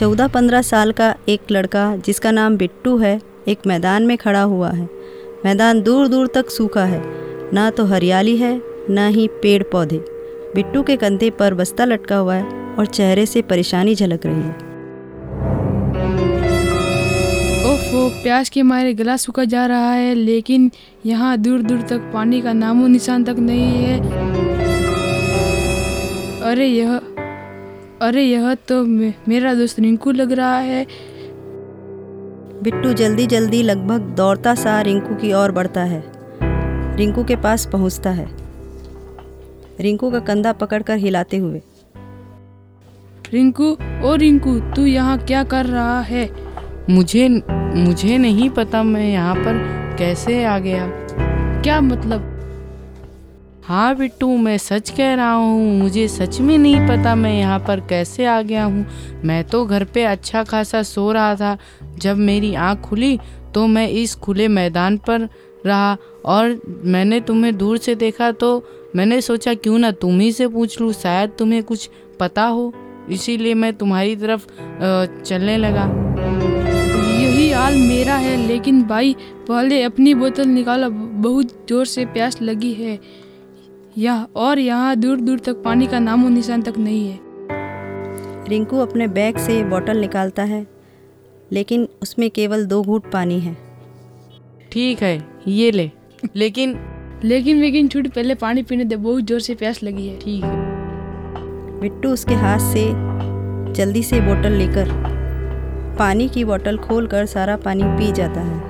चौदह पंद्रह साल का एक लड़का, जिसका नाम बिट्टू है, एक मैदान में खड़ा हुआ है। मैदान दूर दूर तक सूखा है। ना तो हरियाली है, ना ही पेड़ पौधे बिट्टू के कंधे पर बस्ता लटका हुआ है और चेहरे से परेशानी झलक रही है। ओफो प्यास के मारे गला सूखा जा रहा है, लेकिन यहाँ दूर दूर तक पानी का नामो निशान तक नहीं है। अरे, यह अरे यह तो मे, मेरा दोस्त रिंकू लग रहा है। बिट्टू जल्दी जल्दी लगभग दौड़ता सा रिंकू की ओर बढ़ता है। रिंकू के पास पहुँचता है। रिंकू का कंधा पकड़कर हिलाते हुए। रिंकू ओ रिंकू तू यहाँ क्या कर रहा है? मुझे मुझे नहीं पता मैं यहाँ पर कैसे आ गया। क्या मतलब? हाँ बिट्टू, मैं सच कह रहा हूँ, मुझे सच में नहीं पता मैं यहाँ पर कैसे आ गया हूँ। मैं तो घर पे अच्छा खासा सो रहा था। जब मेरी आँख खुली तो मैं इस खुले मैदान पर रहा और मैंने तुम्हें दूर से देखा तो मैंने सोचा, क्यों ना तुम ही से पूछ लूँ, शायद तुम्हें कुछ पता हो। इसीलिए मैं तुम्हारी तरफ़ चलने लगा। यही हाल मेरा है, लेकिन भाई, पहले अपनी बोतल निकाला बहुत ज़ोर से प्यास लगी है। यह और यहाँ दूर दूर तक पानी का नामो निशान तक नहीं है। रिंकू अपने बैग से बोतल निकालता है लेकिन उसमें केवल दो घूट पानी है। ठीक है ये ले। लेकिन लेकिन लेकिन छूट पहले पानी पीने दे बहुत ज़ोर से प्यास लगी है। ठीक है। बिट्टू उसके हाथ से जल्दी से बोतल लेकर पानी की बोतल खोलकर सारा पानी पी जाता है।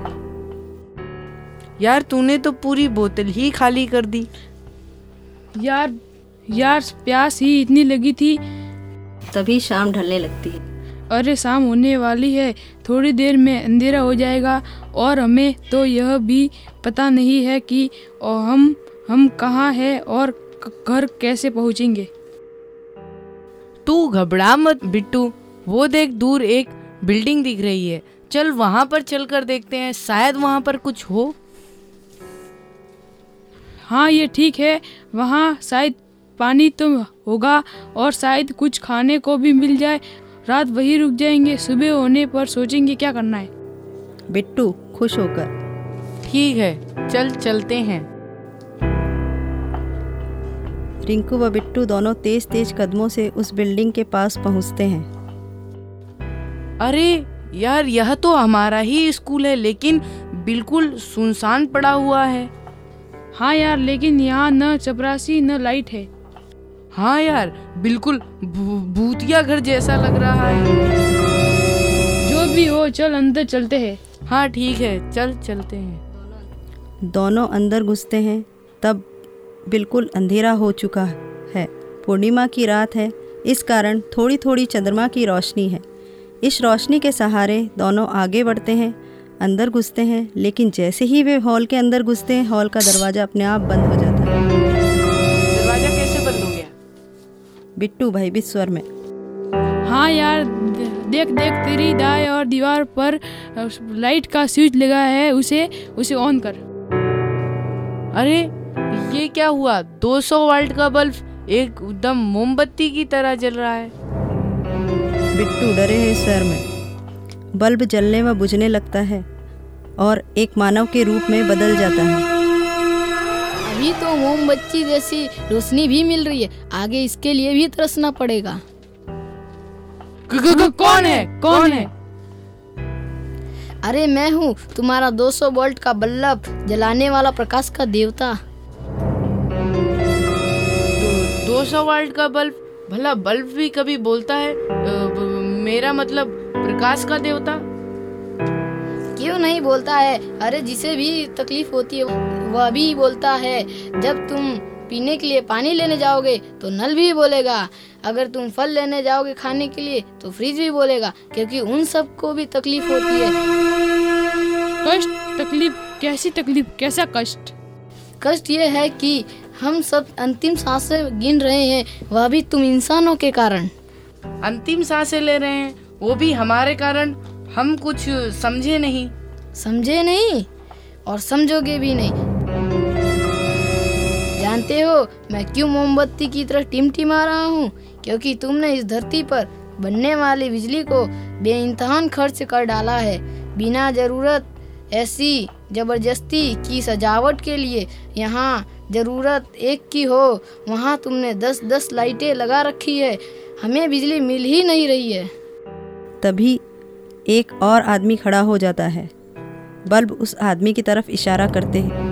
यार तूने तो पूरी बोतल ही खाली कर दी। यार यार प्यास ही इतनी लगी थी। तभी शाम ढलने लगती है। अरे शाम होने वाली है। थोड़ी देर में अंधेरा हो जाएगा और हमें तो यह भी पता नहीं है कि हम हम कहाँ हैं और घर कैसे पहुँचेंगे। तू घबरा मत बिट्टू। वो देख दूर एक बिल्डिंग दिख रही है। चल वहाँ पर चल कर देखते हैं शायद वहाँ पर कुछ हो। हाँ ये ठीक है। वहाँ शायद पानी तो होगा और शायद कुछ खाने को भी मिल जाए। रात वही रुक जाएँगे सुबह होने पर सोचेंगे क्या करना है। बिट्टू खुश होकर। ठीक है चल चलते हैं। रिंकू व बिट्टू दोनों तेज तेज कदमों से उस बिल्डिंग के पास पहुँचते हैं। अरे यार यह तो हमारा ही स्कूल है लेकिन बिल्कुल सुनसान पड़ा हुआ है। हाँ यार लेकिन यहाँ न चपरासी न लाइट है। हाँ यार बिल्कुल भूतिया घर जैसा लग रहा है। जो भी हो चल अंदर चलते हैं। हाँ ठीक है चल चलते हैं। दोनों अंदर घुसते हैं तब बिल्कुल अंधेरा हो चुका है। पूर्णिमा की रात है इस कारण थोड़ी थोड़ी चंद्रमा की रोशनी है। इस रोशनी के सहारे दोनों आगे बढ़ते हैं अंदर घुसते हैं लेकिन जैसे ही वे हॉल के अंदर घुसते हैं हॉल का दरवाज़ा अपने आप बंद हो जाता है। दरवाज़ा कैसे बंद हो गया? बिट्टू भयभीत स्वर में। हाँ यार देख देख तेरी दाएँ और दीवार पर लाइट का स्विच लगा है उसे उसे ऑन कर। अरे ये क्या हुआ? 200 वाल्ट का बल्ब एकदम मोमबत्ती की तरह जल रहा है। बिट्टू डरे हैं सर में। बल्ब जलने व बुझने लगता है और एक मानव के रूप में बदल जाता है। अभी तो मोमबत्ती जैसी रोशनी भी मिल रही है। आगे इसके लिए भी तरसना पड़ेगा। कौन है? कौन है? अरे मैं हूँ तुम्हारा 200 वोल्ट का बल्ब जलाने वाला प्रकाश का देवता। दो सौ वोल्ट का बल्ब? भला बल्ब भी कभी बोलता है? मेरा मतलब प्रकाश का देवता? क्यों नहीं बोलता है? अरे जिसे भी तकलीफ़ होती है वह भी बोलता है। जब तुम पीने के लिए पानी लेने जाओगे तो नल भी बोलेगा। अगर तुम फल लेने जाओगे खाने के लिए तो फ्रिज भी बोलेगा क्योंकि उन सबको भी तकलीफ़ होती है। कष्ट? तकलीफ़? कैसी तकलीफ़? कैसा कष्ट? कष्ट ये है कि हम सब अंतिम साँसें गिन रहे हैं वह भी तुम इंसानों के कारण। अंतिम साँसें ले रहे हैं? वो भी हमारे कारण हम कुछ समझे नहीं। समझे नहीं? और समझोगे भी नहीं। जानते हो, मैं क्यों मोमबत्ती की तरह टिमटिमा रहा हूँ? क्योंकि तुमने इस धरती पर बनने वाली बिजली को बेइंतहान खर्च कर डाला है। बिना ज़रूरत ऐसी ज़बरदस्ती की सजावट के लिए यहाँ ज़रूरत एक की हो, वहाँ तुमने दस दस लाइटें लगा रखी है। हमें बिजली मिल ही नहीं रही है। तभी एक और आदमी खड़ा हो जाता है। बल्ब उस आदमी की तरफ़ इशारा करते हैं।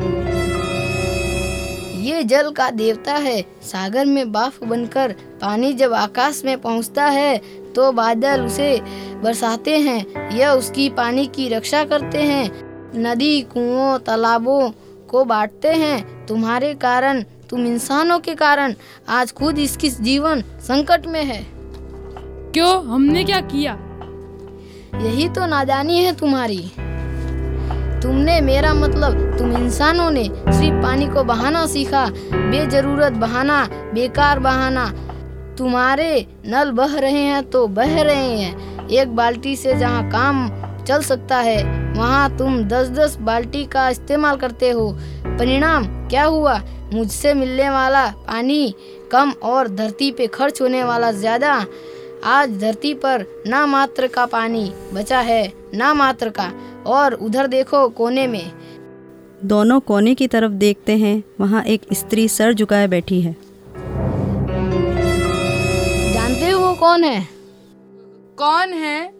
ये जल का देवता है। सागर में बाफ बनकर पानी जब आकाश में पहुँचता है तो बादल उसे बरसाते हैं। यह उसकी पानी की रक्षा करते हैं। नदी कुओं तालाबों को बांटते हैं। तुम्हारे कारण तुम इंसानों के कारण आज खुद इसकी जीवन संकट में है। क्यों? हमने क्या किया? यही तो नादानी है तुम्हारी। तुमने मेरा मतलब तुम इंसानों ने सिर्फ़ पानी को बहाना सीखा, बेजरूरत बहाना, बेकार बहाना। तुम्हारे नल बह रहे हैं तो बह रहे हैं। एक बाल्टी से जहाँ काम चल सकता है, वहाँ तुम दस दस बाल्टी का इस्तेमाल करते हो। परिणाम क्या हुआ? मुझसे मिलने वाला पानी कम और धरती पे खर्च होने वाला ज़्यादा। आज धरती पर ना मात्र का पानी बचा है ना मात्र का। और उधर देखो कोने में। दोनों कोने की तरफ़ देखते हैं वहाँ एक स्त्री सर झुकाए बैठी है। जानते हो वो कौन है? कौन है?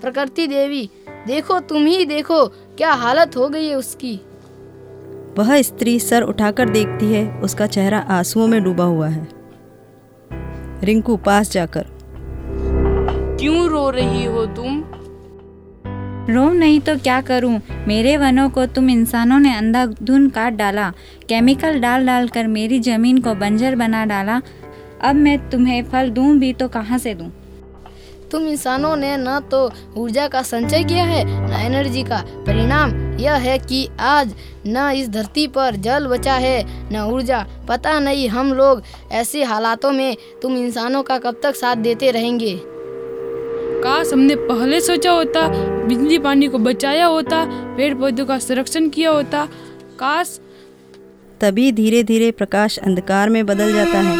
प्रकृति देवी देखो तुम ही देखो क्या हालत हो गई है उसकी? वह स्त्री सर उठाकर देखती है उसका चेहरा आंसुओं में डूबा हुआ है। रिंकू पास जाकर क्यों रो रही हो तुम? रो नहीं तो क्या करूँ? मेरे वनों को तुम इंसानों ने अंधाधुन काट डाला। केमिकल डाल डाल कर मेरी ज़मीन को बंजर बना डाला। अब मैं तुम्हें फल दूँ भी तो कहाँ से दूँ? तुम इंसानों ने न तो ऊर्जा का संचय किया है न एनर्जी का परिणाम। यह है कि आज न इस धरती पर जल बचा है न ऊर्जा। पता नहीं हम लोग ऐसे हालातों में तुम इंसानों का कब तक साथ देते रहेंगे। काश हमने पहले सोचा होता बिजली पानी को बचाया होता पेड़ पौधों का संरक्षण किया होता। काश तभी धीरे धीरे प्रकाश अंधकार में बदल जाता है।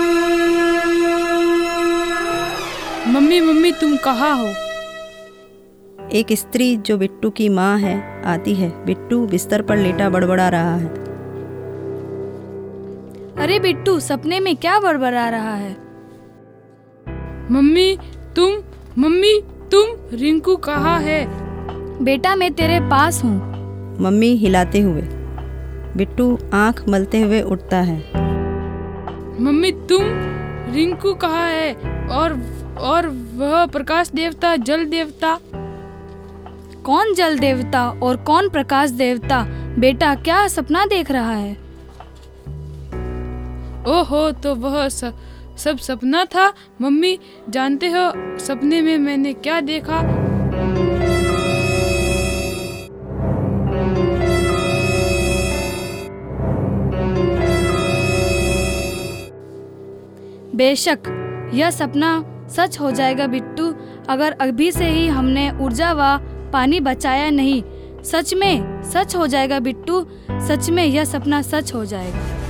मम्मी मम्मी तुम कहाँ हो? एक स्त्री जो बिट्टू की माँ है आती है। बिट्टू बिस्तर पर लेटा बड़बड़ा रहा है। अरे बिट्टू सपने में क्या बड़बड़ा रहा है? मम्मी तुम मम्मी तुम रिंकू कहाँ है? बेटा मैं तेरे पास हूँ। मम्मी हिलाते हुए। बिट्टू आँख मलते हुए उठता है। मम्मी तुम रिंकू कहाँ है? और और वह प्रकाश देवता जल देवता? कौन जल देवता और कौन प्रकाश देवता? बेटा क्या सपना देख रहा है? ओहो तो वह स, सब सपना था। मम्मी, जानते हो सपने में मैंने क्या देखा? बेशक, यह सपना सच हो जाएगा बिट्टू। अगर अभी से ही हमने ऊर्जा व पानी बचाया नहीं, सच में सच हो जाएगा बिट्टू। सच में यह सपना सच हो जाएगा।